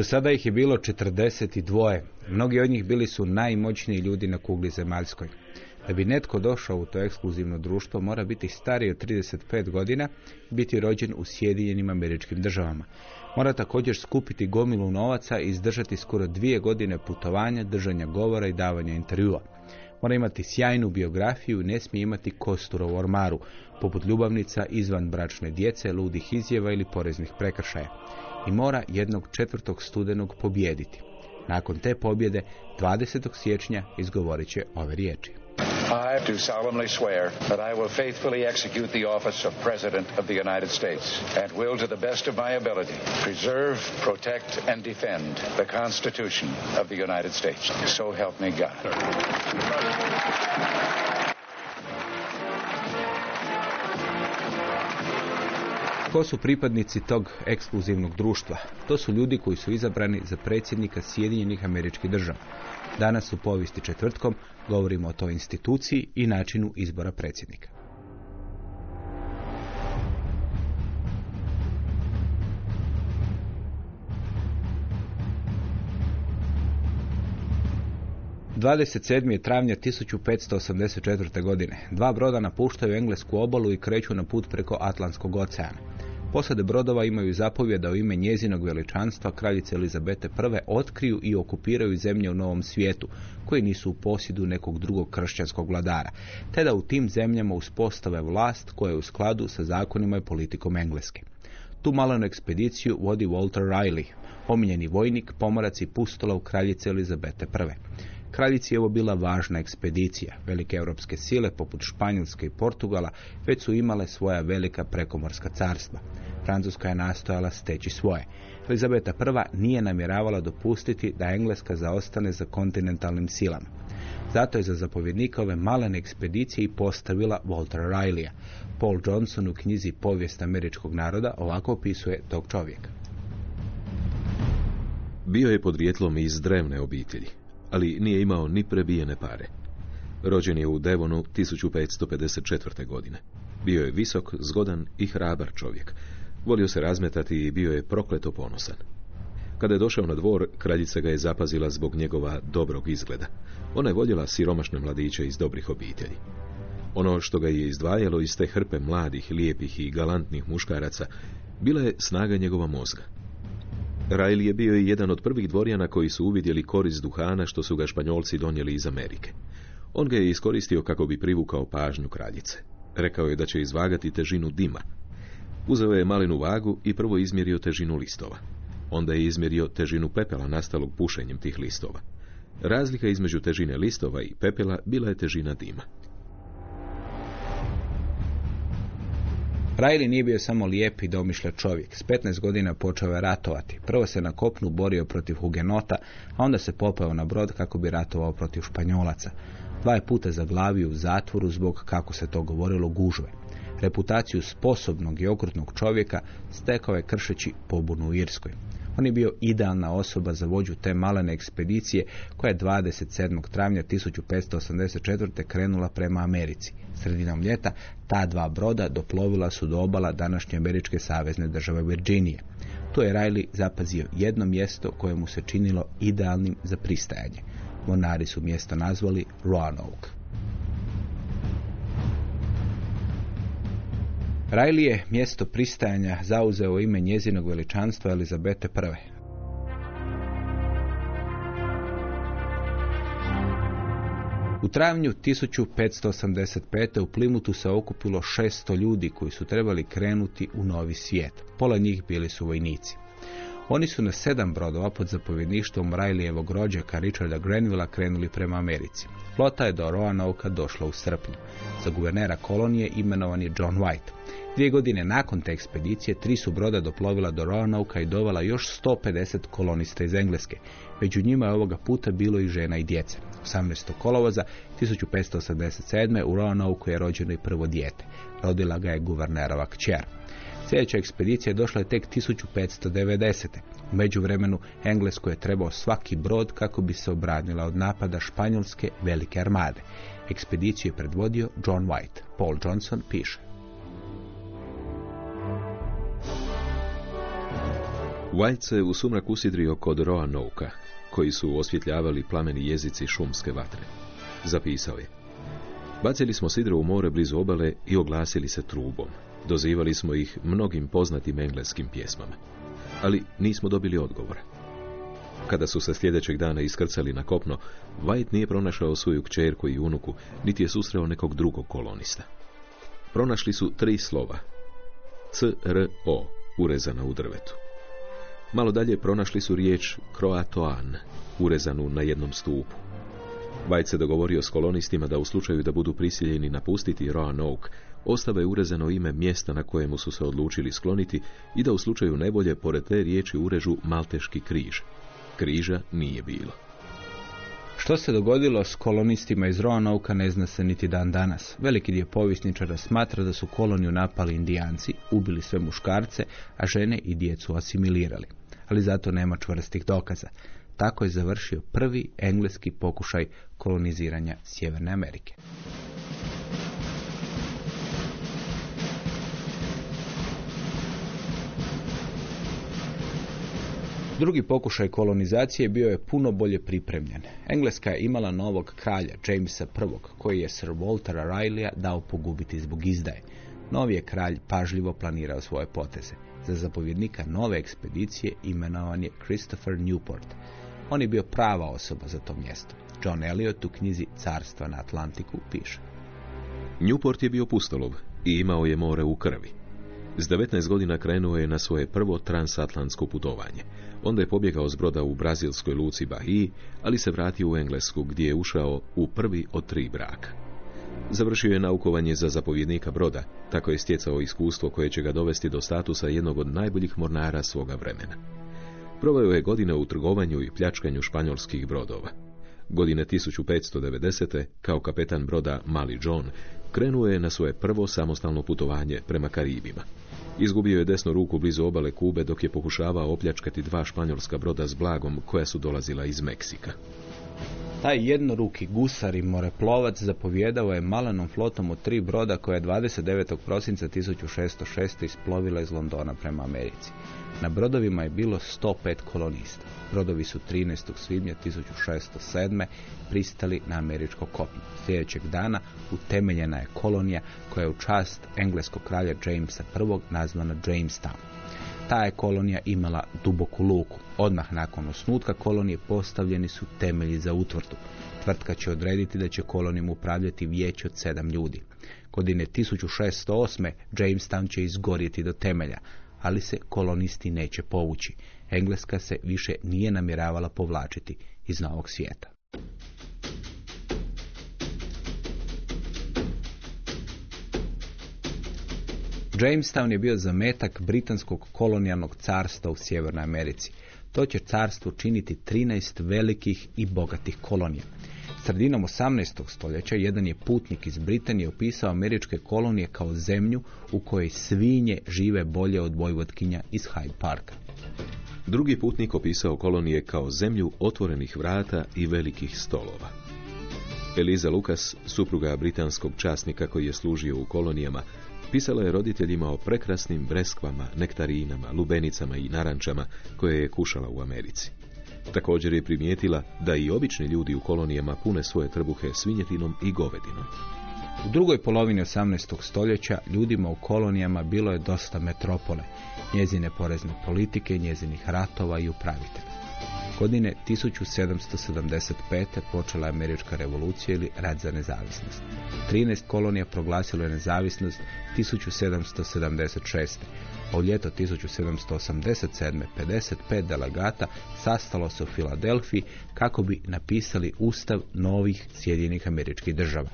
Do sada ih je bilo 42. Mnogi od njih bili su najmoćniji ljudi na kugli zemaljskoj. Da bi netko došao u to ekskluzivno društvo mora biti stariji od 35 godina i biti rođen u Sjedinjenim američkim državama. Mora također skupiti gomilu novaca i izdržati skoro dvije godine putovanja, držanja govora i davanja intervjua. Mora imati sjajnu biografiju i ne smije imati kostur u ormaru, poput ljubavnica, izvan bračne djece, ludih izjeva ili poreznih prekršaja. I mora jednog četvrtog studenog pobijediti. Nakon te pobjede, 20. siječnja, izgovorit će ove riječi. I do solemnly swear that I will faithfully execute the office of President of the United States and will, to the best of my ability, preserve, protect, and defend the Constitution of the United States. So help me God. Ko su pripadnici tog ekskluzivnog društva? To su ljudi koji su izabrani za predsjednika Sjedinjenih američkih država. Danas u povijesti četvrtkom govorimo o toj instituciji i načinu izbora predsjednika. Dvadeset travnja 1584. godine. Dva broda napuštaju englesku obalu i kreću na put preko Atlantskog oceana. Posade brodova imaju zapovjeda u ime njezinog veličanstva kraljice Elizabete I otkriju i okupiraju zemlje u Novom svijetu, koji nisu u posjedu nekog drugog kršćanskog vladara, te da u tim zemljama uspostave vlast koja je u skladu sa zakonima i politikom Engleske. Tu malenu ekspediciju vodi Walter Riley, omiljeni vojnik, pomorac i pustola u kraljice Elizabete I. Kraljici je ovo bila važna ekspedicija. Velike europske sile, poput Španjolske i Portugala, već su imale svoja velika prekomorska carstva. Francuska je nastojala steći svoje. Elizabeta I nije namjeravala dopustiti da Engleska zaostane za kontinentalnim silama. Zato je za zapovjednika ove malene ekspedicije i postavila Walter Rileya. Paul Johnson u knjizi Povijest američkog naroda ovako opisuje tog čovjeka. Bio je podrijetlom iz drevne obitelji ali nije imao ni prebijene pare. Rođen je u Devonu 1554. godine. Bio je visok, zgodan i hrabar čovjek. Volio se razmetati i bio je prokleto ponosan. Kada je došao na dvor, kraljica ga je zapazila zbog njegova dobrog izgleda. Ona je voljela siromašne mladiće iz dobrih obitelji. Ono što ga je izdvajalo iz te hrpe mladih, lijepih i galantnih muškaraca, bila je snaga njegova mozga. Riley je bio i jedan od prvih dvorjana koji su uvidjeli korist duhana što su ga španjolci donijeli iz Amerike. On ga je iskoristio kako bi privukao pažnju kraljice. Rekao je da će izvagati težinu dima. Uzeo je malinu vagu i prvo izmjerio težinu listova. Onda je izmjerio težinu pepela nastalog pušenjem tih listova. Razlika između težine listova i pepela bila je težina dima. Riley nije bio samo lijep i domišlja čovjek. S 15 godina počeo je ratovati. Prvo se na kopnu borio protiv Hugenota, a onda se popeo na brod kako bi ratovao protiv Španjolaca. Dva je puta zaglavio u zatvoru zbog, kako se to govorilo, gužve. Reputaciju sposobnog i okrutnog čovjeka stekao je kršeći pobunu u Irskoj. On je bio idealna osoba za vođu te malene ekspedicije koja je 27. travnja 1584. krenula prema Americi. Sredinom ljeta ta dva broda doplovila su do obala današnje američke savezne države Virginije. Tu je Riley zapazio jedno mjesto koje mu se činilo idealnim za pristajanje. Monari su mjesto nazvali Roanoke. Riley je mjesto pristajanja zauzeo ime njezinog veličanstva Elizabete I. U travnju 1585. u Plimutu se okupilo 600 ljudi koji su trebali krenuti u novi svijet. Pola njih bili su vojnici. Oni su na sedam brodova pod zapovjedništvom Rajlijevog rođaka Richarda Grenvilla krenuli prema Americi. Flota je do Roanoka došla u srpnju. Za guvernera kolonije imenovan je John White. Dvije godine nakon te ekspedicije tri su broda doplovila do Roanoka i dovala još 150 kolonista iz Engleske. Među njima je ovoga puta bilo i žena i djece. 18. kolovoza 1587. u Roanoke je rođeno i prvo dijete. Rodila ga je guvernerova kćer. Sljedeća ekspedicija došla je tek 1590. U međuvremenu Englesko je trebao svaki brod kako bi se obranila od napada španjolske velike armade. Ekspediciju je predvodio John White. Paul Johnson piše. White se u sumrak usidrio kod Roanouka, koji su osvjetljavali plameni jezici šumske vatre. Zapisao je. Bacili smo sidro u more blizu obale i oglasili se trubom. Dozivali smo ih mnogim poznatim engleskim pjesmama. Ali nismo dobili odgovora. Kada su se sljedećeg dana iskrcali na kopno, White nije pronašao svoju kćerku i unuku, niti je susreo nekog drugog kolonista. Pronašli su tri slova. C-R-O, urezana u drvetu. Malo dalje pronašli su riječ Croatoan, urezanu na jednom stupu. White se dogovorio s kolonistima da u slučaju da budu prisiljeni napustiti Roanoke, ostave urezano ime mjesta na kojemu su se odlučili skloniti i da u slučaju nebolje pored te riječi urežu Malteški križ. Križa nije bilo. Što se dogodilo s kolonistima iz Roanoke ne zna se niti dan danas. Veliki dio povjesničara smatra da su koloniju napali indijanci, ubili sve muškarce, a žene i djecu asimilirali. Ali zato nema čvrstih dokaza. Tako je završio prvi engleski pokušaj koloniziranja Sjeverne Amerike. Drugi pokušaj kolonizacije bio je puno bolje pripremljen. Engleska je imala novog kralja, Jamesa I, koji je Sir Waltera Rileya dao pogubiti zbog izdaje. Novi je kralj pažljivo planirao svoje poteze. Za zapovjednika nove ekspedicije imenovan je Christopher Newport. On je bio prava osoba za to mjesto. John Eliot u knjizi Carstva na Atlantiku piše. Newport je bio pustolov i imao je more u krvi. S 19 godina krenuo je na svoje prvo transatlantsko putovanje. Onda je pobjegao s broda u brazilskoj luci Bahiji, ali se vratio u Englesku gdje je ušao u prvi od tri braka. Završio je naukovanje za zapovjednika broda, tako je stjecao iskustvo koje će ga dovesti do statusa jednog od najboljih mornara svoga vremena. Proveo je godine u trgovanju i pljačkanju španjolskih brodova. Godine 1590. kao kapetan broda Mali John krenuo je na svoje prvo samostalno putovanje prema Karibima. Izgubio je desnu ruku blizu obale Kube dok je pokušavao opljačkati dva španjolska broda s blagom koja su dolazila iz Meksika. Taj jednoruki gusar i moreplovac zapovjedao je malenom flotom od tri broda koja je 29. prosinca 1606. isplovila iz Londona prema Americi. Na brodovima je bilo 105 kolonista. Brodovi su 13. svibnja 1607. pristali na američko kopno. Sljedećeg dana utemeljena je kolonija koja je u čast engleskog kralja Jamesa I. nazvana Jamestown. Ta je kolonija imala duboku luku. Odmah nakon osnutka kolonije postavljeni su temelji za utvrdu. Tvrtka će odrediti da će kolonijom upravljati vijeće od sedam ljudi. Godine 1608. Jamestown će izgorjeti do temelja, ali se kolonisti neće povući. Engleska se više nije namjeravala povlačiti iz novog svijeta. Jamestown je bio zametak britanskog kolonijalnog carstva u Sjevernoj Americi. To će carstvo činiti 13 velikih i bogatih kolonija. Sredinom 18. stoljeća jedan je putnik iz Britanije opisao američke kolonije kao zemlju u kojoj svinje žive bolje od vojvotkinja iz Hyde Parka. Drugi putnik opisao kolonije kao zemlju otvorenih vrata i velikih stolova. Eliza Lukas, supruga britanskog časnika koji je služio u kolonijama, pisala je roditeljima o prekrasnim breskvama, nektarinama, lubenicama i narančama koje je kušala u Americi. Također je primijetila da i obični ljudi u kolonijama pune svoje trbuhe svinjetinom i govedinom. U drugoj polovini 18. stoljeća ljudima u kolonijama bilo je dosta metropole, njezine porezne politike, njezinih ratova i upravitelja. Godine 1775. počela je američka revolucija ili rat za nezavisnost. 13 kolonija proglasilo je nezavisnost 1776 a u ljeto 1787. 55 delegata sastalo se u Filadelfiji kako bi napisali ustav novih Sjedinjenih američkih država.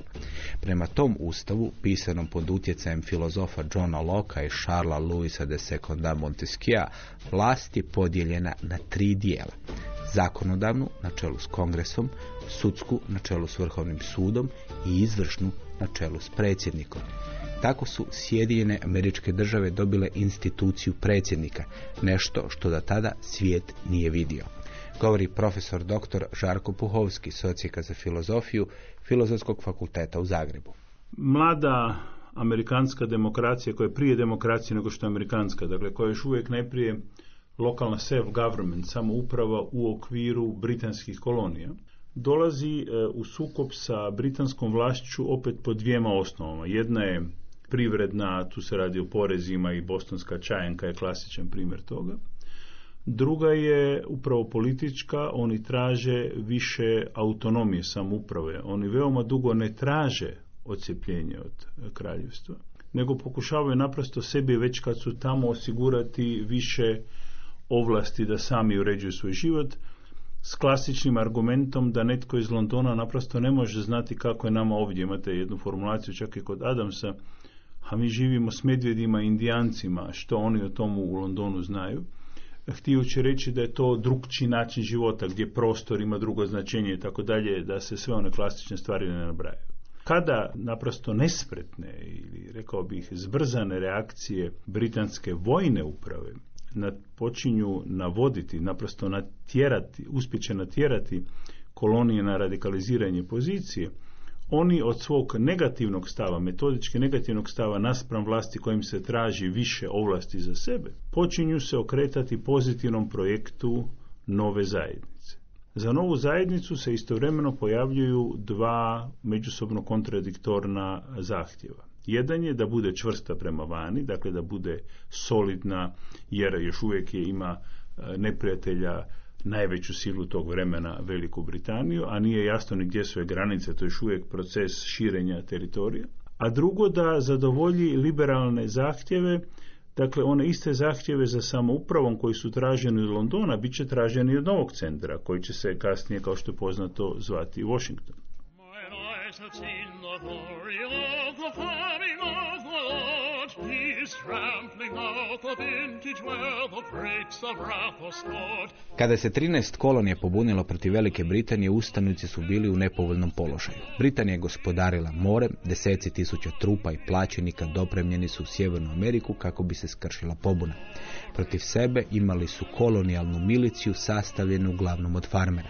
Prema tom ustavu, pisanom pod utjecajem filozofa Johna Locke i Charlesa Louisa de Seconda Montesquieu, vlast je podijeljena na tri dijela. Zakonodavnu na čelu s kongresom, sudsku na čelu s vrhovnim sudom i izvršnu na čelu s predsjednikom. Tako su Sjedinjene američke države dobile instituciju predsjednika, nešto što da tada svijet nije vidio. Govori profesor dr. Žarko Puhovski, socijeka za filozofiju Filozofskog fakulteta u Zagrebu. Mlada amerikanska demokracija koja je prije demokracije nego što je amerikanska, dakle koja je još uvijek najprije lokalna self-government, samouprava u okviru britanskih kolonija, dolazi e, u sukob sa britanskom vlašću opet po dvijema osnovama. Jedna je privredna, tu se radi o porezima i bostonska čajanka je klasičan primjer toga. Druga je upravo politička, oni traže više autonomije samouprave. Oni veoma dugo ne traže odcepljenje od kraljevstva, nego pokušavaju naprosto sebi već kad su tamo osigurati više ovlasti da sami uređuju svoj život, s klasičnim argumentom da netko iz Londona naprosto ne može znati kako je nama ovdje. Imate jednu formulaciju čak i kod Adamsa, a mi živimo s medvjedima i indijancima, što oni o tomu u Londonu znaju, htijući reći da je to drugčiji način života, gdje prostor ima drugo značenje i tako dalje, da se sve one klasične stvari ne nabrajaju. Kada naprosto nespretne ili rekao bih zbrzane reakcije britanske vojne uprave počinju navoditi, naprosto natjerati, uspjeće natjerati kolonije na radikaliziranje pozicije, oni od svog negativnog stava, metodički negativnog stava naspram vlasti kojim se traži više ovlasti za sebe, počinju se okretati pozitivnom projektu nove zajednice. Za novu zajednicu se istovremeno pojavljuju dva međusobno kontradiktorna zahtjeva. Jedan je da bude čvrsta prema vani, dakle da bude solidna, jer još uvijek je ima e, neprijatelja najveću silu tog vremena Veliku Britaniju, a nije jasno ni gdje su je granice, to je još uvijek proces širenja teritorija. A drugo da zadovolji liberalne zahtjeve, dakle one iste zahtjeve za samoupravom koji su traženi od Londona, bit će traženi od novog centra, koji će se kasnije, kao što je poznato, zvati Washington. Kada se 13 kolonije pobunilo protiv Velike Britanije, ustanici su bili u nepovoljnom položaju. Britanija je gospodarila morem, deseci tisuća trupa i plaćenika dopremljeni su u Sjevernu Ameriku kako bi se skršila pobuna. Protiv sebe imali su kolonijalnu miliciju sastavljenu uglavnom od farmera.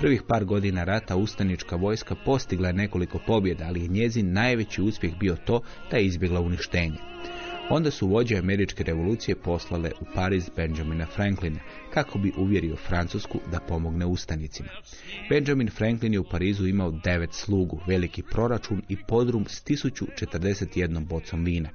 Prvih par godina rata ustanička vojska postigla je nekoliko pobjeda, ali je njezin najveći uspjeh bio to da je izbjegla uništenje. Onda su vođe američke revolucije poslale u Pariz Benjamina Franklina kako bi uvjerio Francusku da pomogne ustanicima. Benjamin Franklin je u Parizu imao devet slugu, veliki proračun i podrum s 1041 bocom vina.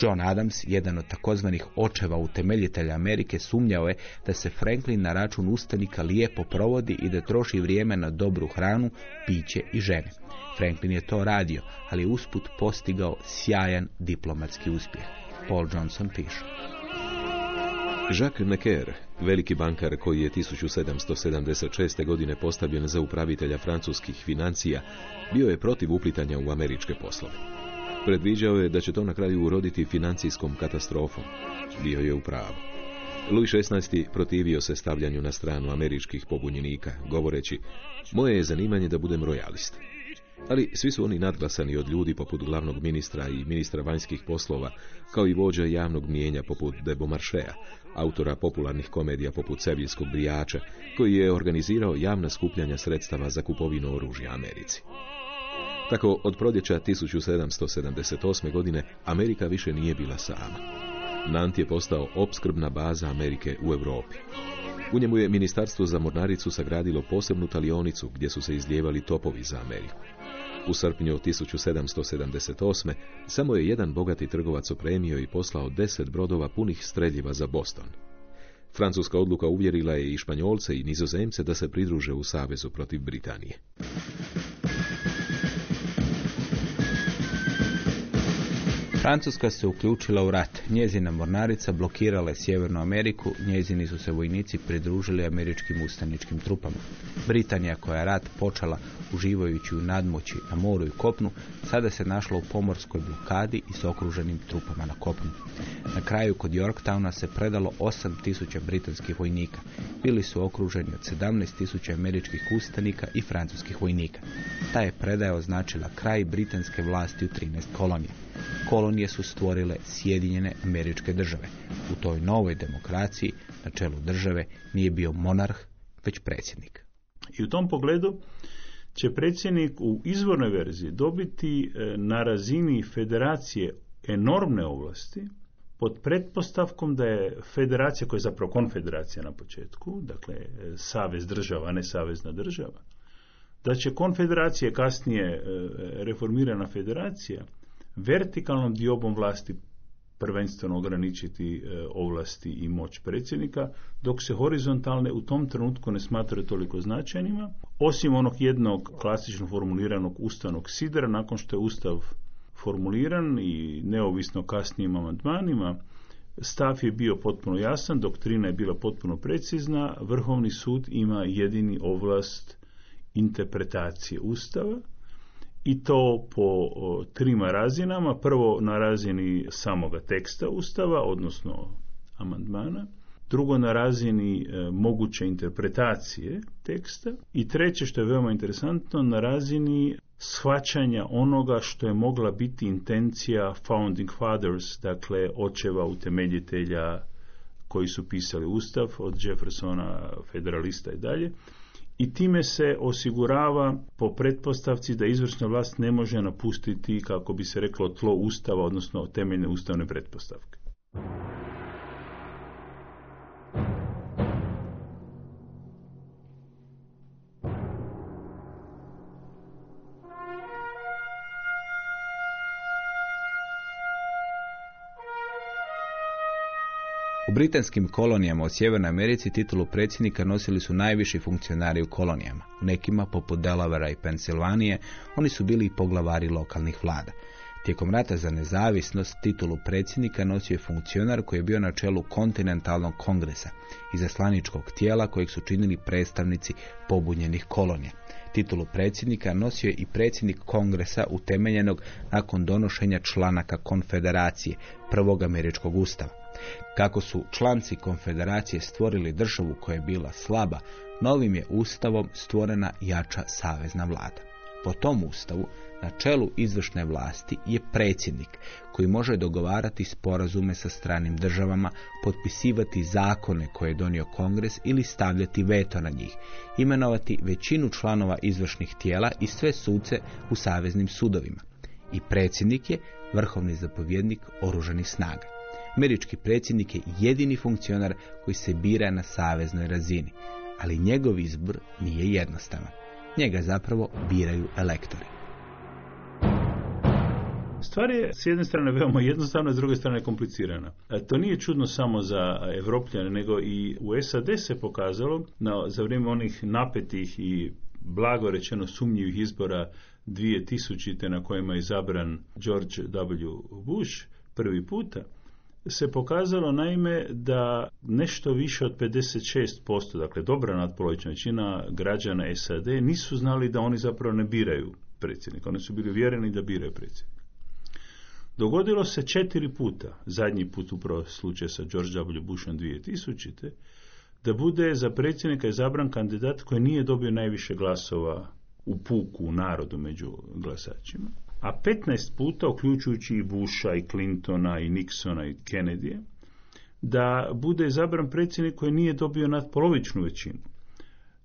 John Adams, jedan od takozvanih očeva utemeljitelja Amerike, sumnjao je da se Franklin na račun ustanika lijepo provodi i da troši vrijeme na dobru hranu, piće i žene. Franklin je to radio, ali usput postigao sjajan diplomatski uspjeh. Paul Johnson piše. Jacques Necker, veliki bankar koji je 1776. godine postavljen za upravitelja francuskih financija, bio je protiv uplitanja u američke poslove. Predviđao je da će to na kraju uroditi financijskom katastrofom. Bio je u pravu. Louis XVI. protivio se stavljanju na stranu američkih pobunjenika, govoreći, moje je zanimanje da budem rojalist. Ali svi su oni nadglasani od ljudi poput glavnog ministra i ministra vanjskih poslova, kao i vođa javnog mijenja poput Debo Maršeja, autora popularnih komedija poput Sevijskog brijača, koji je organizirao javna skupljanja sredstava za kupovinu oružja Americi. Tako, od proljeća 1778. godine Amerika više nije bila sama. Nant je postao opskrbna baza Amerike u Europi. U njemu je Ministarstvo za mornaricu sagradilo posebnu talionicu gdje su se izlijevali topovi za Ameriku. U srpnju 1778. samo je jedan bogati trgovac opremio i poslao deset brodova punih streljiva za Boston. Francuska odluka uvjerila je i Španjolce i Nizozemce da se pridruže u savezu protiv Britanije. Francuska se uključila u rat. Njezina mornarica blokirala je Sjevernu Ameriku, njezini su se vojnici pridružili američkim ustaničkim trupama. Britanija koja je rat počela uživajući u nadmoći na moru i kopnu, sada se našla u pomorskoj blokadi i s okruženim trupama na kopnu. Na kraju kod Yorktowna se predalo 8000 britanskih vojnika. Bili su okruženi od 17.000 američkih ustanika i francuskih vojnika. Ta je predaja označila kraj britanske vlasti u 13 kolonija kolonije su stvorile Sjedinjene američke države. U toj novoj demokraciji na čelu države nije bio monarh, već predsjednik. I u tom pogledu će predsjednik u izvornoj verziji dobiti e, na razini federacije enormne ovlasti pod pretpostavkom da je federacija, koja je zapravo konfederacija na početku, dakle e, savez država, ne savezna država, da će konfederacije kasnije e, reformirana federacija vertikalnom diobom vlasti prvenstveno ograničiti e, ovlasti i moć predsjednika, dok se horizontalne u tom trenutku ne smatraju toliko značajnima, osim onog jednog klasično formuliranog ustavnog sidera, nakon što je ustav formuliran i neovisno kasnijim amandmanima, stav je bio potpuno jasan, doktrina je bila potpuno precizna, Vrhovni sud ima jedini ovlast interpretacije ustava, i to po trima razinama. Prvo na razini samoga teksta Ustava, odnosno amandmana. Drugo na razini e, moguće interpretacije teksta. I treće, što je veoma interesantno, na razini shvaćanja onoga što je mogla biti intencija Founding Fathers, dakle očeva utemeljitelja koji su pisali Ustav, od Jeffersona, federalista i dalje, i time se osigurava po pretpostavci da izvršna vlast ne može napustiti, kako bi se reklo, tlo ustava, odnosno temeljne ustavne pretpostavke. Britanskim kolonijama u Sjevernoj Americi titulu predsjednika nosili su najviši funkcionari u kolonijama. U nekima, poput Delavera i Pensilvanije, oni su bili i poglavari lokalnih vlada. Tijekom rata za nezavisnost titulu predsjednika nosio je funkcionar koji je bio na čelu kontinentalnog kongresa, izaslaničkog tijela kojeg su činili predstavnici pobunjenih kolonija. Titulu predsjednika nosio je i predsjednik kongresa utemeljenog nakon donošenja članaka konfederacije, prvog američkog ustava. Kako su članci konfederacije stvorili državu koja je bila slaba, novim je ustavom stvorena jača savezna vlada. Po tom ustavu na čelu izvršne vlasti je predsjednik koji može dogovarati sporazume sa stranim državama, potpisivati zakone koje je donio kongres ili stavljati veto na njih, imenovati većinu članova izvršnih tijela i sve suce u saveznim sudovima. I predsjednik je vrhovni zapovjednik oružanih snaga. Američki predsjednik je jedini funkcionar koji se bira na saveznoj razini, ali njegov izbor nije jednostavan. Njega zapravo biraju elektori. Stvar je s jedne strane veoma jednostavna, s druge strane komplicirana. E, to nije čudno samo za Evropljane, nego i u SAD se pokazalo na, za vrijeme onih napetih i blago rečeno sumnjivih izbora 2000. na kojima je zabran George W. Bush prvi puta, se pokazalo naime da nešto više od 56%, dakle dobra nadpolovična većina građana SAD nisu znali da oni zapravo ne biraju predsjednika. Oni su bili vjereni da biraju predsjednika. Dogodilo se četiri puta, zadnji put upravo slučaj sa George W. Bushom 2000. da bude za predsjednika izabran kandidat koji nije dobio najviše glasova u puku u narodu među glasačima, a 15 puta, uključujući i Busha, i Clintona, i Nixona, i Kennedyja, da bude izabran predsjednik koji nije dobio nadpolovičnu većinu.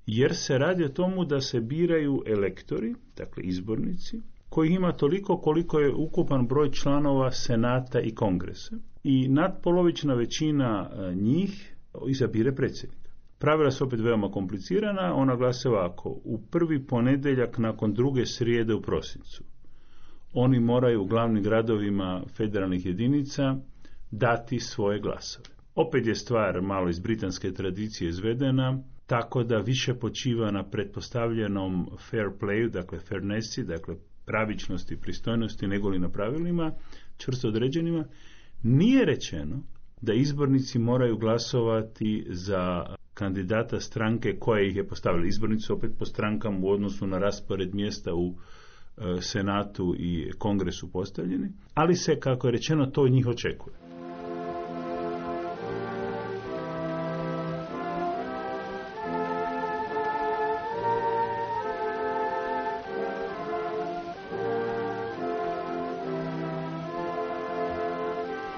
Jer se radi o tomu da se biraju elektori, dakle izbornici, koji ima toliko koliko je ukupan broj članova Senata i Kongresa. I nadpolovična većina e, njih izabire predsjednika. Pravila su opet veoma komplicirana, ona glase ovako. U prvi ponedjeljak nakon druge srijede u prosincu oni moraju u glavnim gradovima federalnih jedinica dati svoje glasove. Opet je stvar malo iz britanske tradicije izvedena, tako da više počiva na pretpostavljenom fair playu, dakle fairnessi, dakle pravičnosti, pristojnosti, nego li na pravilima, čvrsto određenima, nije rečeno da izbornici moraju glasovati za kandidata stranke koja ih je postavila. Izbornici opet po strankama u odnosu na raspored mjesta u Senatu i Kongresu postavljeni, ali se, kako je rečeno, to od njih očekuje.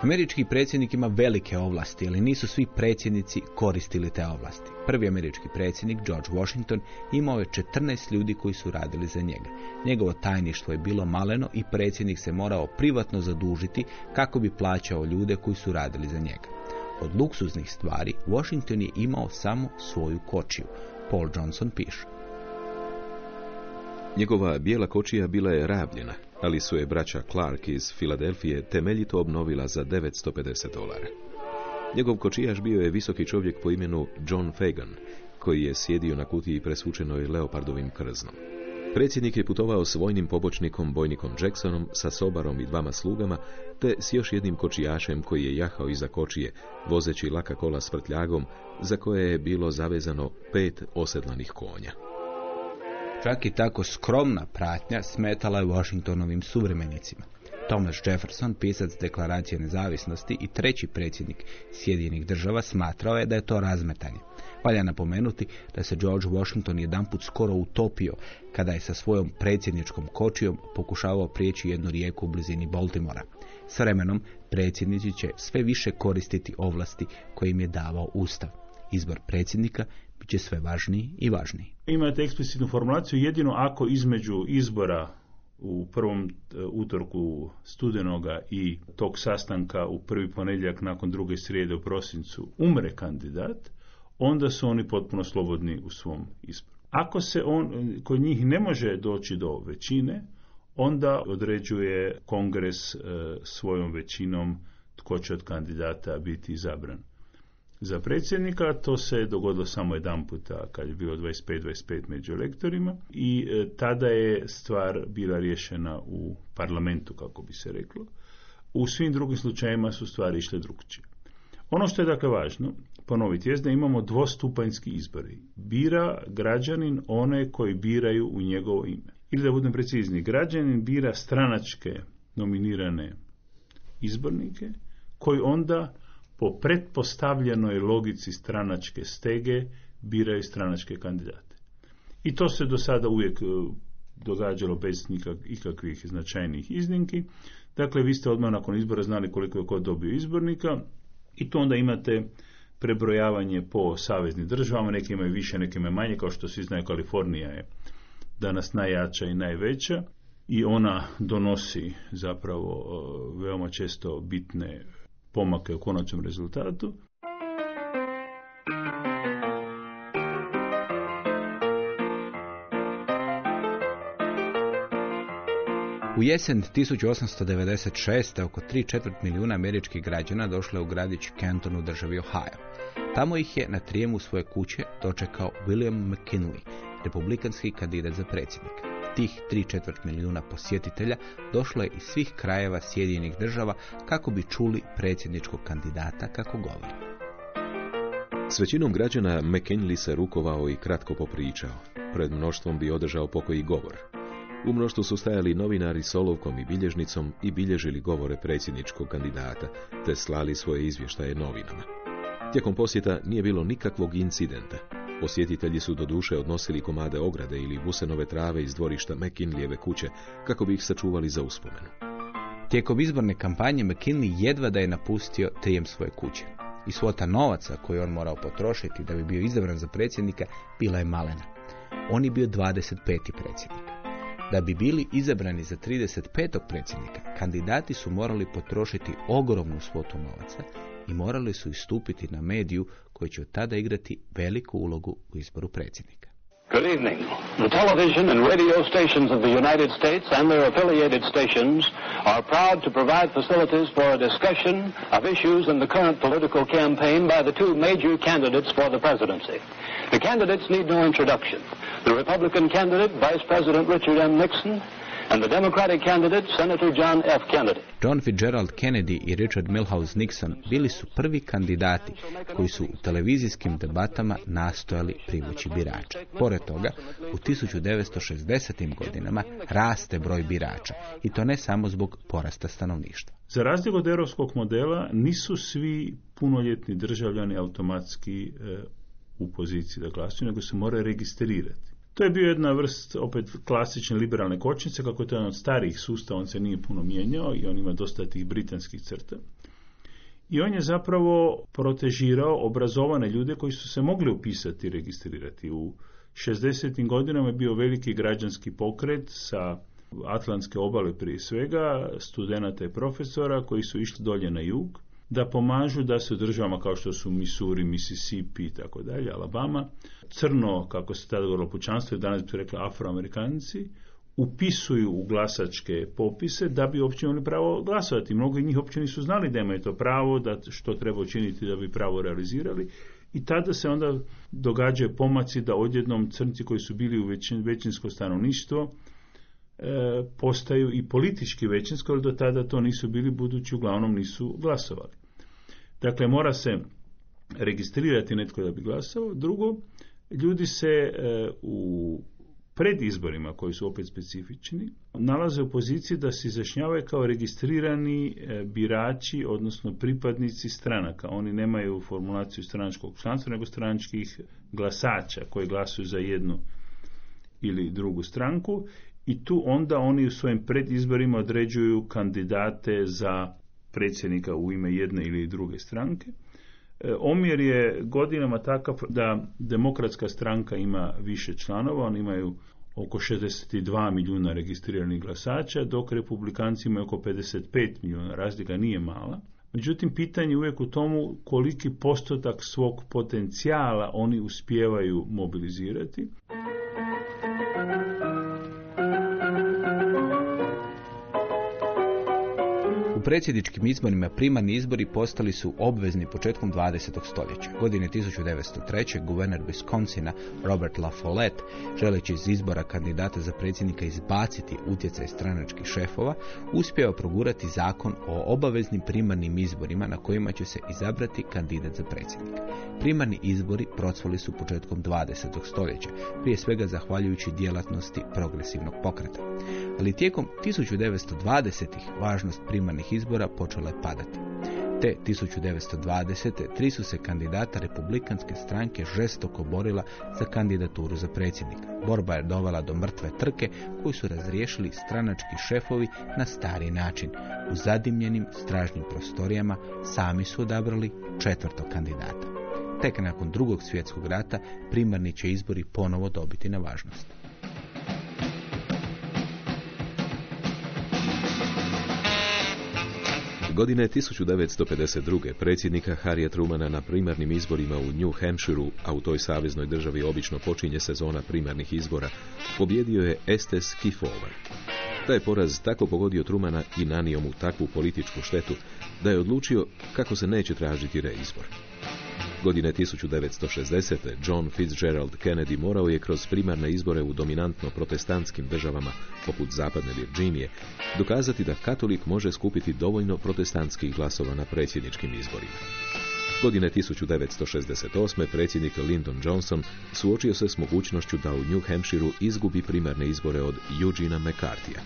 Američki predsjednik ima velike ovlasti, ali nisu svi predsjednici koristili te ovlasti. Prvi američki predsjednik, George Washington, imao je 14 ljudi koji su radili za njega. Njegovo tajništvo je bilo maleno i predsjednik se morao privatno zadužiti kako bi plaćao ljude koji su radili za njega. Od luksuznih stvari Washington je imao samo svoju kočiju. Paul Johnson piše. Njegova bijela kočija bila je rabljena, ali su je braća Clark iz Filadelfije temeljito obnovila za 950 dolara. Njegov kočijaš bio je visoki čovjek po imenu John Fagan, koji je sjedio na kutiji presvučenoj leopardovim krznom. Predsjednik je putovao s vojnim pobočnikom, bojnikom Jacksonom, sa sobarom i dvama slugama, te s još jednim kočijašem koji je jahao iza kočije, vozeći laka kola s vrtljagom, za koje je bilo zavezano pet osedlanih konja. Čak i tako skromna pratnja smetala je Washingtonovim suvremenicima. Thomas Jefferson, pisac deklaracije nezavisnosti i treći predsjednik Sjedinjenih država, smatrao je da je to razmetanje. Valja napomenuti da se George Washington jedanput skoro utopio kada je sa svojom predsjedničkom kočijom pokušavao prijeći jednu rijeku u blizini Baltimora. S vremenom predsjednici će sve više koristiti ovlasti koje im je davao Ustav. Izbor predsjednika bit će sve važniji i važniji. Imate eksplicitnu formulaciju jedino ako između izbora u prvom e, utorku studenoga i tog sastanka u prvi ponedjeljak nakon druge srijede u prosincu umre kandidat, onda su oni potpuno slobodni u svom izboru. Ako se on, kod njih ne može doći do većine, onda određuje kongres e, svojom većinom tko će od kandidata biti izabran za predsjednika. To se dogodilo samo jedan puta kad je bilo 25-25 među elektorima i e, tada je stvar bila riješena u parlamentu, kako bi se reklo. U svim drugim slučajevima su stvari išle drugčije. Ono što je dakle važno ponoviti je da imamo dvostupanjski izbori. Bira građanin one koji biraju u njegovo ime. Ili da budem precizni, građanin bira stranačke nominirane izbornike koji onda po pretpostavljenoj logici stranačke stege biraju stranačke kandidate. I to se do sada uvijek e, događalo bez ikakvih značajnih iznimki. Dakle, vi ste odmah nakon izbora znali koliko je ko dobio izbornika i to onda imate prebrojavanje po saveznim državama, neke imaju više, neke imaju manje, kao što svi znaju Kalifornija je danas najjača i najveća i ona donosi zapravo e, veoma često bitne pomake u konačnom rezultatu. U jesen 1896. oko 3 četvrt milijuna američkih građana došlo je u gradić Canton u državi Ohio. Tamo ih je na trijemu svoje kuće dočekao William McKinley, republikanski kandidat za predsjednika tih tri četvrt milijuna posjetitelja došlo je iz svih krajeva Sjedinjenih država kako bi čuli predsjedničkog kandidata kako govori. S većinom građana McKinley se rukovao i kratko popričao. Pred mnoštvom bi održao pokoji govor. U mnoštvu su stajali novinari s olovkom i bilježnicom i bilježili govore predsjedničkog kandidata, te slali svoje izvještaje novinama. Tijekom posjeta nije bilo nikakvog incidenta. Posjetitelji su do duše odnosili komade ograde ili busenove trave iz dvorišta McKinleyeve kuće kako bi ih sačuvali za uspomenu. Tijekom izborne kampanje McKinley jedva da je napustio trijem svoje kuće. I svota novaca koju on morao potrošiti da bi bio izabran za predsjednika bila je malena. On je bio 25. predsjednik. Da bi bili izabrani za 35. predsjednika, kandidati su morali potrošiti ogromnu svotu novaca i morali su istupiti na mediju koji će od tada igrati veliku ulogu u izboru predsjednika. Good evening. The television and radio stations of the United States and their affiliated stations are proud to provide facilities for a discussion of issues in the current political campaign by the two major candidates for the presidency. The candidates need no introduction. The Republican candidate, Vice President Richard M. Nixon, and the Democratic candidate, Senator John F. Kennedy. John Fitzgerald Kennedy i Richard Milhouse Nixon bili su prvi kandidati koji su u televizijskim debatama nastojali privući birača. Pored toga, u 1960. godinama raste broj birača i to ne samo zbog porasta stanovništva. Za razliku od europskog modela nisu svi punoljetni državljani automatski e, u poziciji da glasuju, nego se moraju registrirati. To je bio jedna vrst opet klasične liberalne kočnice, kako je to jedan od starijih sustava, on se nije puno mijenjao i on ima dosta tih britanskih crta. I on je zapravo protežirao obrazovane ljude koji su se mogli upisati i registrirati. U 60. godinama je bio veliki građanski pokret sa Atlantske obale prije svega, studenata i profesora koji su išli dolje na jug da pomažu da se u državama kao što su Missouri, Mississippi i tako dalje, Alabama, crno, kako se tada govorilo pučanstvo danas bi se rekli afroamerikanci, upisuju u glasačke popise da bi uopće imali pravo glasovati. Mnogi njih uopće nisu znali da imaju to pravo, da što treba učiniti da bi pravo realizirali i tada se onda događaju pomaci da odjednom crnci koji su bili u većin, većinsko stanovništvo postaju i politički većinsko, ali do tada to nisu bili budući uglavnom nisu glasovali. Dakle, mora se registrirati netko da bi glasao. Drugo, ljudi se e, u pred izborima koji su opet specifični, nalaze u poziciji da se izjašnjavaju kao registrirani e, birači, odnosno pripadnici stranaka. Oni nemaju formulaciju stranačkog članstva, nego stranačkih glasača koji glasuju za jednu ili drugu stranku i tu onda oni u svojim predizborima određuju kandidate za predsjednika u ime jedne ili druge stranke. E, omjer je godinama takav da demokratska stranka ima više članova, oni imaju oko 62 milijuna registriranih glasača, dok republikanci imaju oko 55 milijuna, razlika nije mala. Međutim, pitanje je uvijek u tomu koliki postotak svog potencijala oni uspijevaju mobilizirati. Predsjedničkim izborima primarni izbori postali su obvezni početkom 20. stoljeća. Godine 1903. guverner Wisconsina Robert La Follette, želeći iz izbora kandidata za predsjednika izbaciti utjecaj stranačkih šefova, uspjeo progurati zakon o obaveznim primarnim izborima na kojima će se izabrati kandidat za predsjednika. Primarni izbori procvali su početkom 20. stoljeća, prije svega zahvaljujući djelatnosti progresivnog pokreta. Ali tijekom 1920. važnost primarnih izbora počela je padati. Te 1920. tri su se kandidata republikanske stranke žestoko borila za kandidaturu za predsjednika. Borba je dovela do mrtve trke koju su razriješili stranački šefovi na stari način. U zadimljenim stražnim prostorijama sami su odabrali četvrtog kandidata. Tek nakon drugog svjetskog rata primarni će izbori ponovo dobiti na važnosti. Godine 1952. predsjednika Harija Trumana na primarnim izborima u New Hampshireu, a u toj saveznoj državi obično počinje sezona primarnih izbora, pobjedio je Estes Kefauver. Taj poraz tako pogodio Trumana i nanio mu takvu političku štetu da je odlučio kako se neće tražiti reizbor. Godine 1960. John Fitzgerald Kennedy morao je kroz primarne izbore u dominantno protestantskim državama, poput zapadne Virginije, dokazati da katolik može skupiti dovoljno protestantskih glasova na predsjedničkim izborima. Godine 1968. predsjednik Lyndon Johnson suočio se s mogućnošću da u New Hampshireu izgubi primarne izbore od Eugena McCarthyja.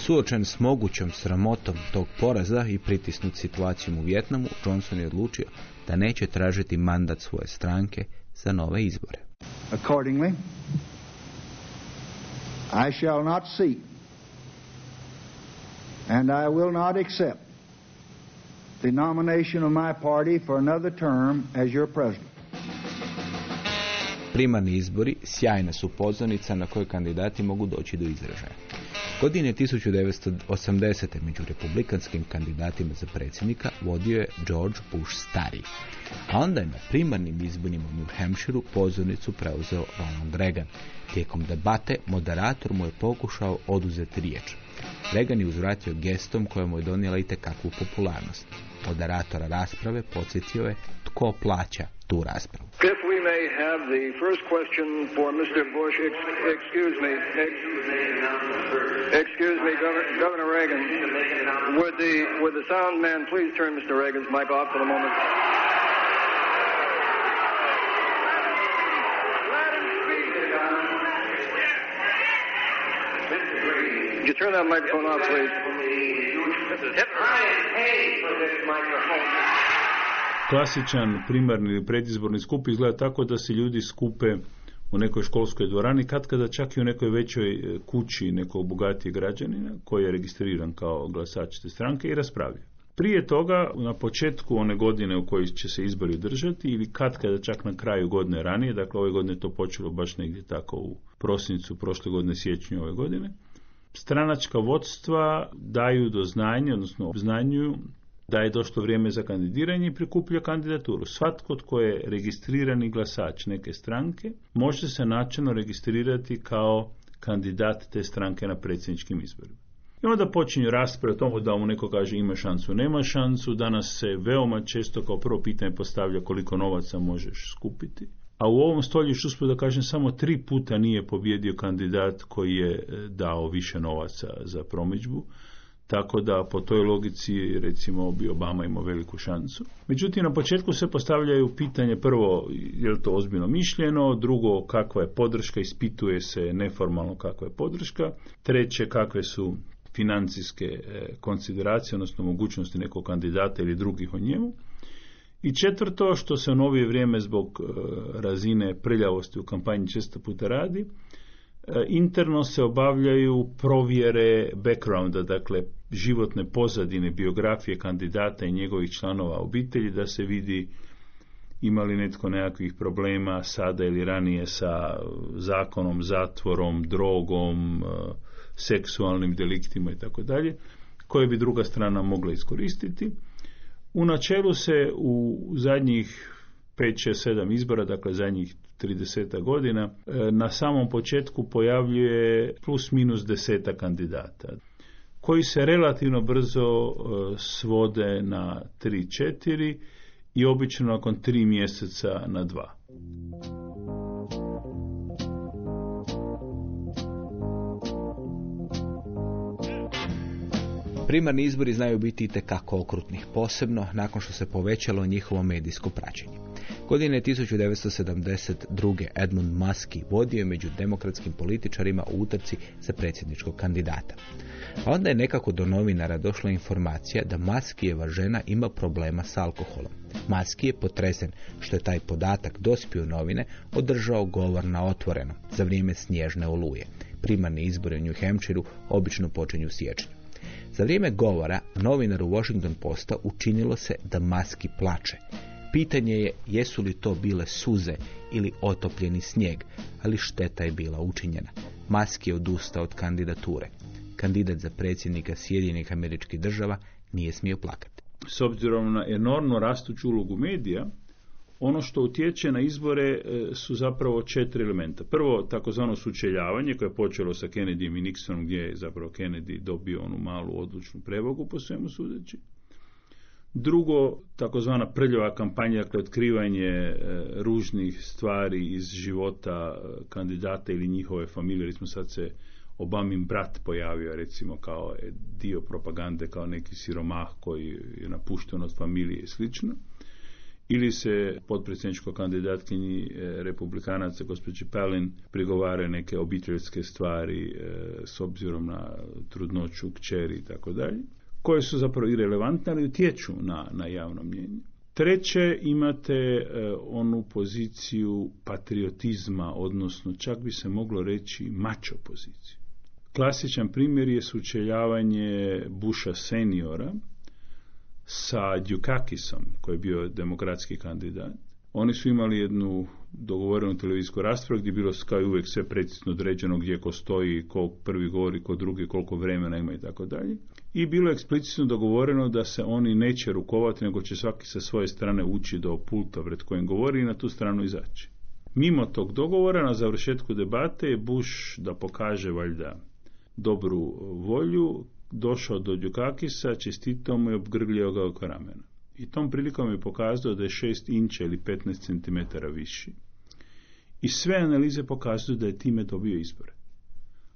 Suočen s mogućom sramotom tog poraza i pritisnut situacijom u Vjetnamu, Johnson je odlučio da neće tražiti mandat svoje stranke za nove izbore. Accordingly, I shall not seek and I will not accept the nomination of my party for another term as your president. Primarni izbori sjajna su pozornica na kojoj kandidati mogu doći do izražaja. Godine 1980. među republikanskim kandidatima za predsjednika vodio je George Bush stariji. A onda je na primarnim izborima u New Hampshireu pozornicu preuzeo Ronald Reagan. Tijekom debate moderator mu je pokušao oduzeti riječ. Reagan je uzvratio gestom koja mu je donijela i kakvu popularnost. Moderatora rasprave podsjetio je tko plaća tu raspravu. Have the first question for Mr. Bush, excuse me, excuse me, Governor, Governor Reagan, would the, would the sound man please turn Mr. Reagan's mic off for the moment? Could you turn that microphone off, please? Klasičan primarni ili predizborni skup izgleda tako da se ljudi skupe u nekoj školskoj dvorani, kad kada čak i u nekoj većoj e, kući nekog bogatijeg građanina koji je registriran kao glasač te stranke i raspravlja. Prije toga, na početku one godine u kojoj će se izbori održati ili kad kada čak na kraju godine ranije, dakle ove godine to počelo baš negdje tako u prosincu prošle godine, siječnju ove godine, stranačka vodstva daju do znanja, odnosno obznanjuju da je došlo vrijeme za kandidiranje i prikuplja kandidaturu. Svatko tko je registrirani glasač neke stranke može se načelno registrirati kao kandidat te stranke na predsjedničkim izborima. I onda počinju rasprave o tomu da mu neko kaže ima šansu, nema šansu. Danas se veoma često kao prvo pitanje postavlja koliko novaca možeš skupiti. A u ovom stoljeću, usput da kažem, samo tri puta nije pobjedio kandidat koji je e, dao više novaca za promičbu. Tako da po toj logici recimo bi Obama imao veliku šansu. Međutim, na početku se postavljaju pitanje prvo je li to ozbiljno mišljeno, drugo kakva je podrška, ispituje se neformalno kakva je podrška, treće kakve su financijske e, konsideracije, odnosno mogućnosti nekog kandidata ili drugih o njemu. I četvrto, što se u novije vrijeme zbog e, razine prljavosti u kampanji često puta radi, interno se obavljaju provjere backgrounda, dakle životne pozadine, biografije kandidata i njegovih članova obitelji, da se vidi ima li netko nekakvih problema sada ili ranije sa zakonom, zatvorom, drogom, e, seksualnim deliktima i tako dalje, koje bi druga strana mogla iskoristiti. U načelu se u zadnjih 5, 6, 7 izbora, dakle zadnjih 30 godina, e, na samom početku pojavljuje plus minus deseta kandidata koji se relativno brzo e, svode na 3-4 i obično nakon 3 mjeseca na 2. Primarni izbori znaju biti itekako okrutni, posebno nakon što se povećalo njihovo medijsko praćenje. Godine 1972. Edmund Maski vodio je među demokratskim političarima u utrci za predsjedničkog kandidata. A onda je nekako do novinara došla informacija da Maskijeva žena ima problema s alkoholom. Maski je potresen što je taj podatak dospio novine održao govor na otvoreno za vrijeme snježne oluje. Primarni izbori u New Hampshireu obično počinju siječnju. Za vrijeme govora novinaru Washington Posta učinilo se da Maski plače. Pitanje je jesu li to bile suze ili otopljeni snijeg, ali šteta je bila učinjena. Maski je odustao od kandidature. Kandidat za predsjednika Sjedinjenih američkih država nije smio plakati. S obzirom na enormno rastuću ulogu medija, ono što utječe na izbore e, su zapravo četiri elementa. Prvo, takozvano sučeljavanje koje je počelo sa Kennedyjem i Nixonom gdje je zapravo Kennedy dobio onu malu odlučnu prevogu po svemu sudeći. Drugo, takozvana prljava kampanja, dakle otkrivanje e, ružnih stvari iz života e, kandidata ili njihove familije. Recimo sad se Obamin brat pojavio recimo kao dio propagande, kao neki siromah koji je napušten od familije i slično ili se potpredsjedničko kandidatkinji e, republikanaca gospođi Palin prigovare neke obiteljske stvari e, s obzirom na trudnoću kćeri i tako dalje, koje su zapravo irelevantne, ali utječu na, na javno mnjenje. Treće, imate e, onu poziciju patriotizma, odnosno čak bi se moglo reći mačo poziciju. Klasičan primjer je sučeljavanje Busha seniora sa Djukakisom, koji je bio demokratski kandidat. Oni su imali jednu dogovorenu televizijsku raspravu gdje je bilo kao uvijek sve precizno određeno gdje ko stoji, ko prvi govori, ko drugi, koliko vremena ima i tako dalje. I bilo je eksplicitno dogovoreno da se oni neće rukovati, nego će svaki sa svoje strane ući do pulta pred kojim govori i na tu stranu izaći. Mimo tog dogovora, na završetku debate je Bush da pokaže valjda dobru volju, došao do Đukakisa, čestitao mu i obgrljio ga oko ramena. I tom prilikom je pokazao da je 6 inča ili 15 cm viši. I sve analize pokazuju da je time dobio izbore.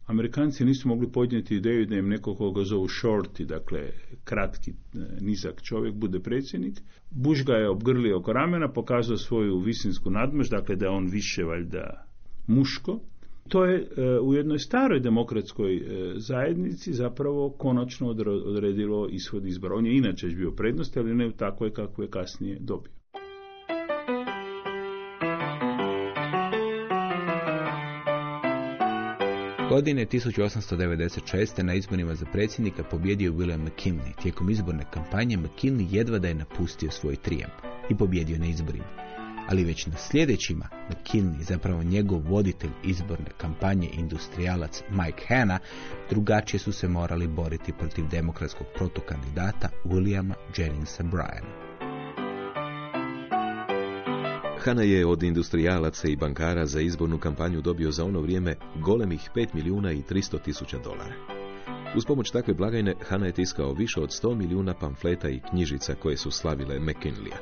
Amerikanci nisu mogli podnijeti ideju da im neko koga zovu shorty, dakle kratki, e, nizak čovjek, bude predsjednik. Bush ga je obgrlio oko ramena, pokazao svoju visinsku nadmoć, dakle da je on više valjda muško. To je e, u jednoj staroj demokratskoj e, zajednici zapravo konačno odredilo ishod izbora. On je inače bio prednost, ali ne u takvoj kako je kasnije dobio. Godine 1896. na izborima za predsjednika pobjedio William McKinley. Tijekom izborne kampanje McKinley jedva da je napustio svoj trijem i pobjedio na izborima. Ali već na sljedećima McKinley, zapravo njegov voditelj izborne kampanje industrijalac Mike Hanna, drugačije su se morali boriti protiv demokratskog protokandidata Williama Jenningsa Bryana. Hanna je od industrijalaca i bankara za izbornu kampanju dobio za ono vrijeme golemih 5 milijuna i 300 tisuća dolara. Uz pomoć takve blagajne Hanna je tiskao više od 100 milijuna pamfleta i knjižica koje su slavile McKinleya.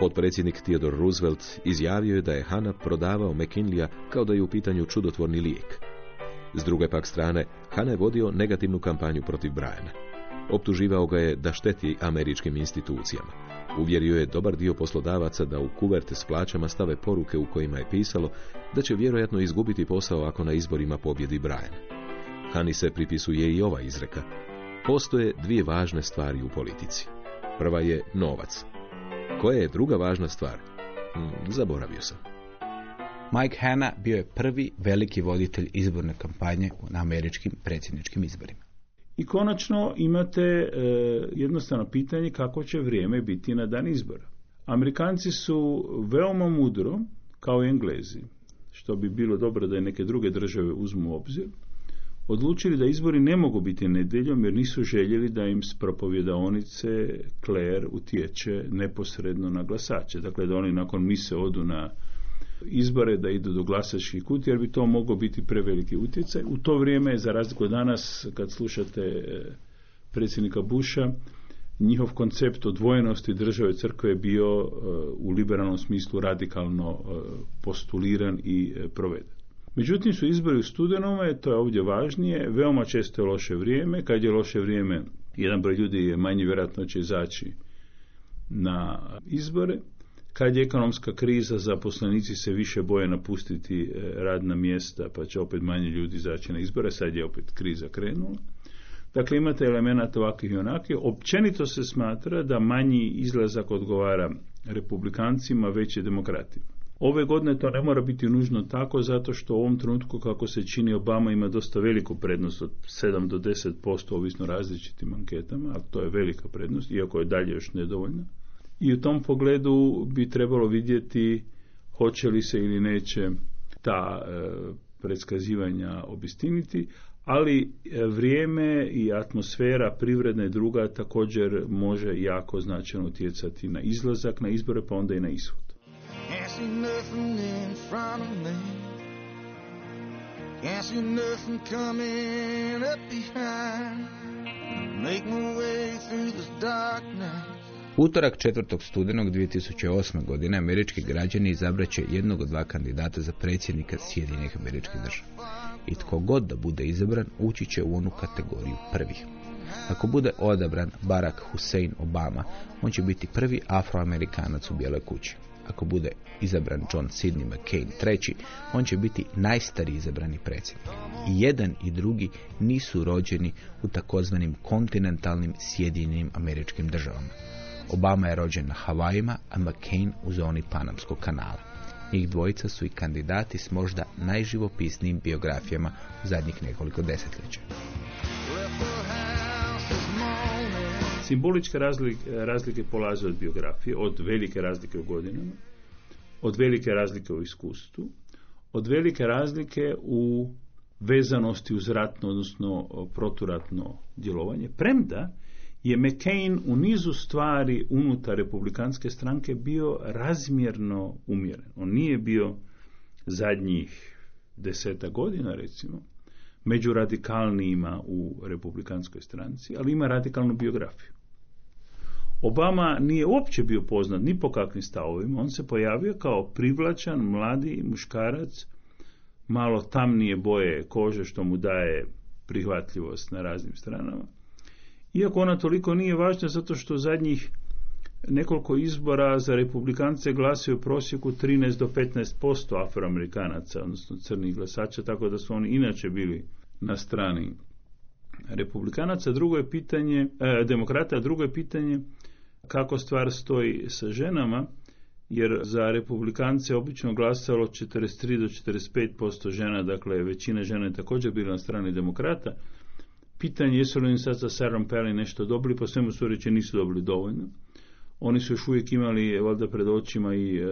Potpredsjednik Theodore Roosevelt izjavio je da je Hanna prodavao McKinleya kao da je u pitanju čudotvorni lijek. S druge pak strane, Hanna je vodio negativnu kampanju protiv Briana. Optuživao ga je da šteti američkim institucijama. Uvjerio je dobar dio poslodavaca da u kuverte s plaćama stave poruke u kojima je pisalo da će vjerojatno izgubiti posao ako na izborima pobjedi Brian. Hani se pripisuje i ova izreka. Postoje dvije važne stvari u politici. Prva je novac. Koja je druga važna stvar? Hmm, zaboravio sam. Mike Hanna bio je prvi veliki voditelj izborne kampanje na američkim predsjedničkim izborima. I konačno imate e, jednostavno pitanje kako će vrijeme biti na dan izbora. Amerikanci su veoma mudro, kao i Englezi, što bi bilo dobro da i neke druge države uzmu u obzir, odlučili da izbori ne mogu biti nedjeljom jer nisu željeli da im s propovjedaonice Kler utječe neposredno na glasače. Dakle, da oni nakon mise odu na izbore da idu do glasačkih kutija jer bi to moglo biti preveliki utjecaj. U to vrijeme, za razliku od danas, kad slušate e, predsjednika Busha, njihov koncept odvojenosti države crkve je bio e, u liberalnom smislu radikalno e, postuliran i proveden. Međutim su izbori u studenome, to je ovdje važnije, veoma često je loše vrijeme, kad je loše vrijeme jedan broj ljudi je manje vjerojatno će izaći na izbore, kad je ekonomska kriza, zaposlenici se više boje napustiti e, radna mjesta, pa će opet manje ljudi izaći na izbore, sad je opet kriza krenula. Dakle, imate elemenata ovakvih i onakvih. Općenito se smatra da manji izlazak odgovara republikancima, veći demokratima. Ove godine to ne mora biti nužno tako zato što u ovom trenutku kako se čini Obama ima dosta veliku prednost od 7 do 10% ovisno različitim anketama, a to je velika prednost, iako je dalje još nedovoljna i u tom pogledu bi trebalo vidjeti hoće li se ili neće ta e, predskazivanja obistiniti, ali e, vrijeme i atmosfera privredna i druga također može jako značajno utjecati na izlazak, na izbore pa onda i na ishod. Make Utorak 4. studenog 2008. godine američki građani izabraće jednog od dva kandidata za predsjednika Sjedinjenih američkih država. I tko god da bude izabran ući će u onu kategoriju prvih. Ako bude odabran Barack Hussein Obama, on će biti prvi afroamerikanac u Bijeloj kući. Ako bude izabran John Sidney McCain treći, on će biti najstariji izabrani predsjednik. I jedan i drugi nisu rođeni u takozvanim kontinentalnim Sjedinjenim američkim državama. Obama je rođen na Havajima, a McCain u zoni Panamskog kanala. Njih dvojica su i kandidati s možda najživopisnijim biografijama u zadnjih nekoliko desetljeća. Simboličke razlike, razlike polaze od biografije, od velike razlike u godinama, od velike razlike u iskustvu, od velike razlike u vezanosti uz ratno, odnosno proturatno djelovanje, premda je McCain u nizu stvari unutar republikanske stranke bio razmjerno umjeren. On nije bio zadnjih deseta godina, recimo, među radikalnijima u republikanskoj stranci, ali ima radikalnu biografiju. Obama nije uopće bio poznat ni po kakvim stavovima, on se pojavio kao privlačan, mladi muškarac, malo tamnije boje kože što mu daje prihvatljivost na raznim stranama. Iako ona toliko nije važna zato što zadnjih nekoliko izbora za republikance glasaju u prosjeku 13 do 15% afroamerikanaca, odnosno crnih glasača, tako da su oni inače bili na strani republikanaca. Drugo je pitanje, e, demokrata, drugo je pitanje kako stvar stoji sa ženama, jer za republikance obično glasalo 43 do 45% žena, dakle većina žena je također bila na strani demokrata. Pitanje jesu li oni sad za Sarah Palin nešto dobili, po svemu su reći nisu dobili dovoljno. Oni su još uvijek imali valjda pred očima i e,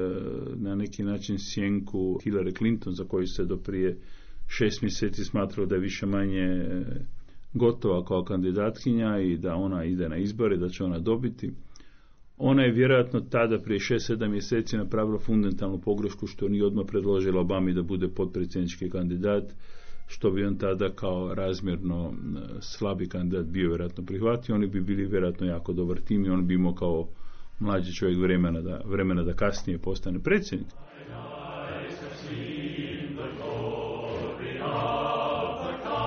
na neki način sjenku Hillary Clinton za koju se do prije šest mjeseci smatralo da je više manje e, gotova kao kandidatkinja i da ona ide na izbore, da će ona dobiti. Ona je vjerojatno tada prije 6-7 mjeseci napravila fundamentalnu pogrešku što nije odmah predložila Obami da bude potpredsjednički kandidat, što bi on tada kao razmjerno slabi kandidat bio vjerojatno prihvatio. Oni bi bili vjerojatno jako dobar tim i on bi imao kao mlađi čovjek vremena da, vremena da kasnije postane predsjednik.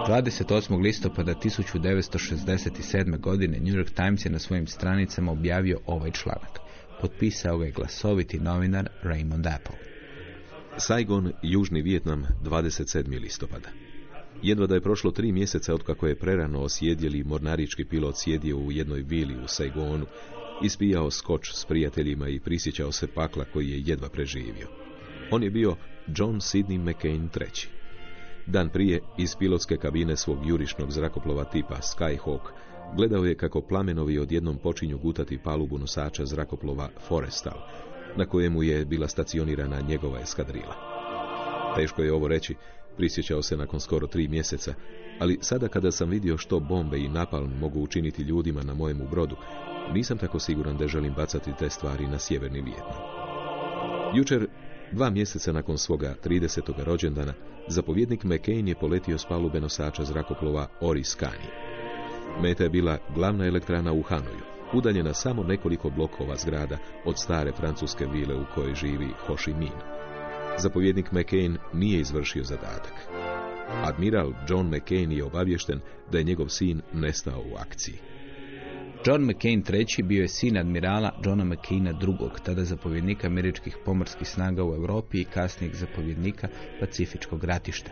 28. listopada 1967. godine New York Times je na svojim stranicama objavio ovaj članak. Potpisao ga je glasoviti novinar Raymond Apple. Saigon, Južni Vijetnam, 27. listopada. Jedva da je prošlo tri mjeseca od kako je prerano osjedjeli mornarički pilot sjedio u jednoj vili u Saigonu, ispijao skoč s prijateljima i prisjećao se pakla koji je jedva preživio. On je bio John Sidney McCain III. Dan prije, iz pilotske kabine svog jurišnog zrakoplova tipa Skyhawk, gledao je kako plamenovi odjednom počinju gutati palubu nosača zrakoplova Forestal, na kojemu je bila stacionirana njegova eskadrila. Teško je ovo reći, prisjećao se nakon skoro tri mjeseca, ali sada kada sam vidio što bombe i napalm mogu učiniti ljudima na mojemu brodu, nisam tako siguran da želim bacati te stvari na sjeverni Vijetnam. Jučer dva mjeseca nakon svoga 30. rođendana, zapovjednik McCain je poletio s palube nosača zrakoplova Oriskani. Meta je bila glavna elektrana u Hanoju, udaljena samo nekoliko blokova zgrada od stare francuske vile u kojoj živi Ho Chi Minh. Zapovjednik McCain nije izvršio zadatak. Admiral John McCain je obavješten da je njegov sin nestao u akciji. John McCain III bio je sin admirala Johna McCaina II, tada zapovjednika američkih pomorskih snaga u Europi i kasnijeg zapovjednika Pacifičkog ratišta.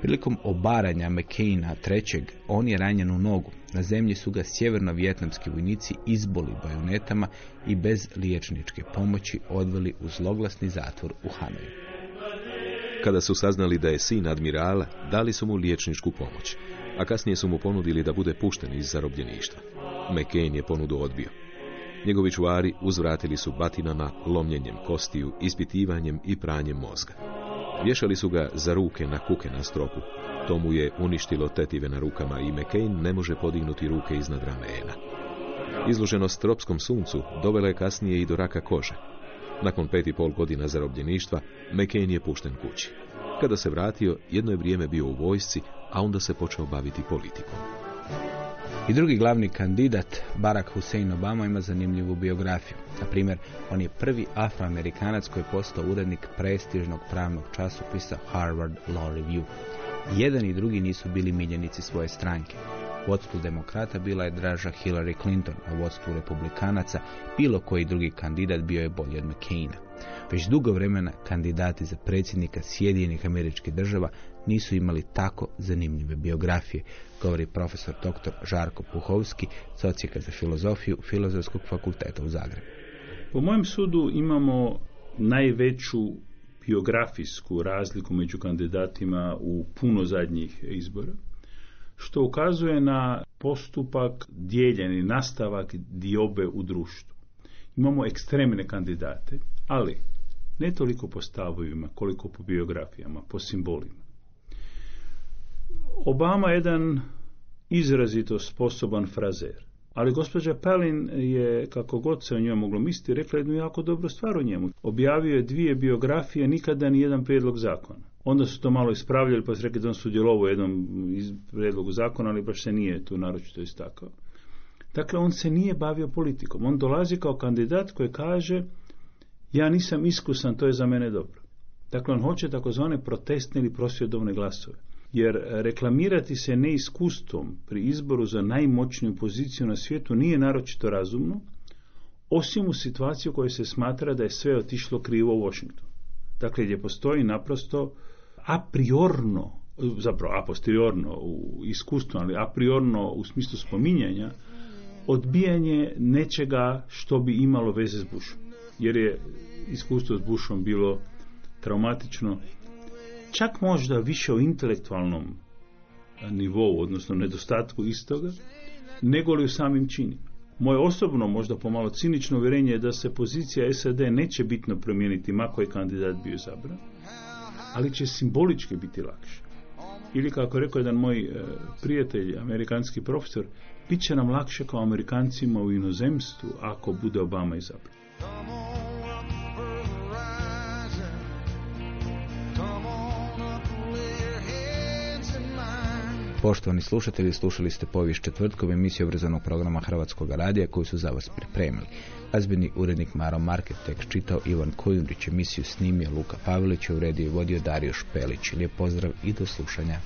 Prilikom obaranja McCaina III, on je ranjen u nogu. Na zemlji su ga sjeverno-vjetnamski vojnici izboli bajonetama i bez liječničke pomoći odveli u zloglasni zatvor u Hanoju. Kada su saznali da je sin admirala, dali su mu liječničku pomoć, a kasnije su mu ponudili da bude pušten iz zarobljeništva. McCain je ponudu odbio. Njegovi čuvari uzvratili su batinama, lomljenjem kostiju, ispitivanjem i pranjem mozga. Vješali su ga za ruke na kuke na stropu. To mu je uništilo tetive na rukama i McCain ne može podignuti ruke iznad ramena. Izloženost tropskom suncu dovela je kasnije i do raka kože. Nakon pet i pol godina zarobljeništva, McCain je pušten kući. Kada se vratio, jedno je vrijeme bio u vojsci, a onda se počeo baviti politikom. I drugi glavni kandidat, Barack Hussein Obama, ima zanimljivu biografiju. Na primjer, on je prvi afroamerikanac koji je postao urednik prestižnog pravnog časopisa Harvard Law Review. Jedan i drugi nisu bili miljenici svoje stranke. Vodstvu demokrata bila je draža Hillary Clinton, a vodstvu republikanaca bilo koji drugi kandidat bio je bolji od McCaina. Već dugo vremena kandidati za predsjednika Sjedinjenih američkih država nisu imali tako zanimljive biografije, govori profesor dr. Žarko Puhovski, socijeka za filozofiju Filozofskog fakulteta u Zagrebu. Po mojem sudu imamo najveću biografijsku razliku među kandidatima u puno zadnjih izbora, što ukazuje na postupak dijeljeni, nastavak diobe u društvu. Imamo ekstremne kandidate, ali ne toliko po stavovima, koliko po biografijama, po simbolima. Obama je jedan izrazito sposoban frazer. Ali gospođa Palin je, kako god se o njoj moglo misliti, rekla jednu jako dobru stvar o njemu. Objavio je dvije biografije, nikada ni jedan prijedlog zakona. Onda su to malo ispravljali, pa su rekli da on sudjelovao u jednom prijedlogu zakona, ali baš se nije tu naročito istakao. Dakle, on se nije bavio politikom. On dolazi kao kandidat koji kaže ja nisam iskusan, to je za mene dobro. Dakle, on hoće takozvane protestne ili prosvjedovne glasove jer reklamirati se neiskustvom pri izboru za najmoćniju poziciju na svijetu nije naročito razumno, osim u situaciji u kojoj se smatra da je sve otišlo krivo u Washington. Dakle, gdje postoji naprosto a priorno, zapravo a posteriorno u iskustvu, ali a priorno u smislu spominjanja, odbijanje nečega što bi imalo veze s Bushom. Jer je iskustvo s Bushom bilo traumatično čak možda više o intelektualnom nivou, odnosno nedostatku istoga, nego li u samim činima. Moje osobno, možda pomalo cinično uvjerenje je da se pozicija SAD neće bitno promijeniti mako je kandidat bio zabran, ali će simbolički biti lakše. Ili kako je rekao jedan moj e, prijatelj, amerikanski profesor, bit će nam lakše kao Amerikancima u inozemstvu ako bude Obama izabran. Poštovani slušatelji, slušali ste povijest četvrtkom emisiju obrazovnog programa Hrvatskog radija koju su za vas pripremili. Azbeni urednik Maro Market tekst čitao Ivan Kojundrić, emisiju snimio Luka Pavelić, uredio i vodio Dario Špelić. Lijep pozdrav i do slušanja.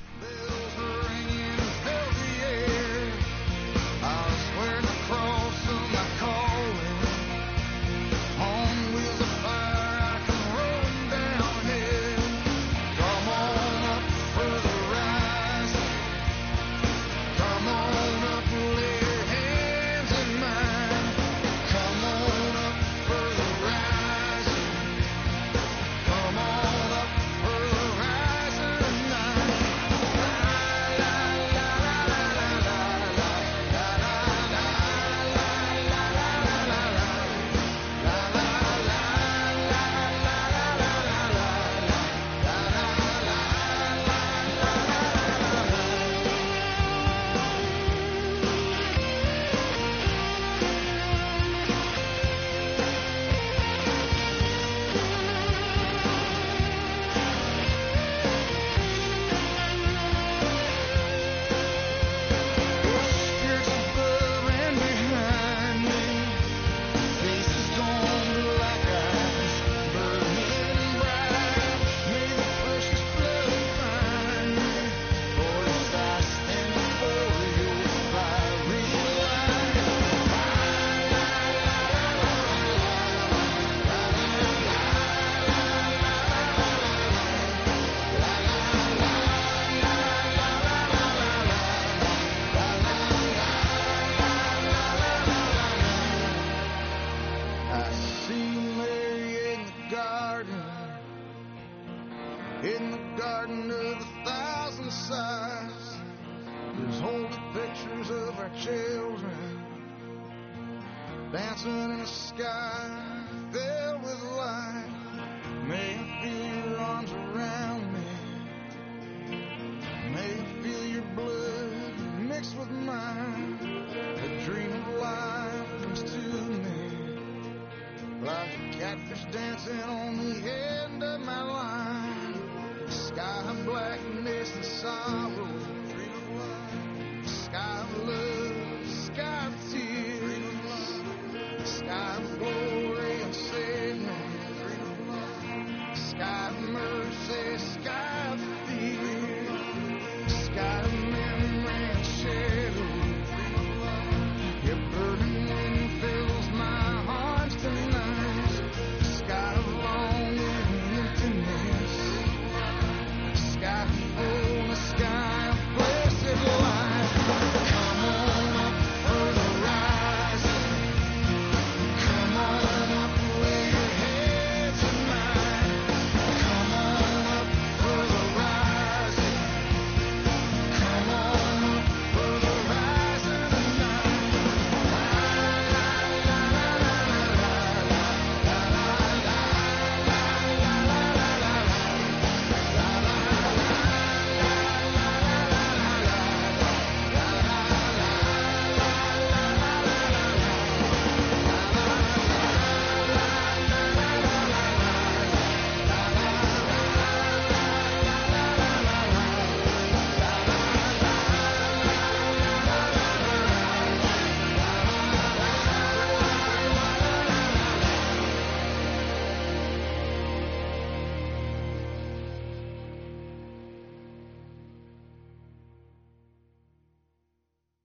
Blackness and sorrow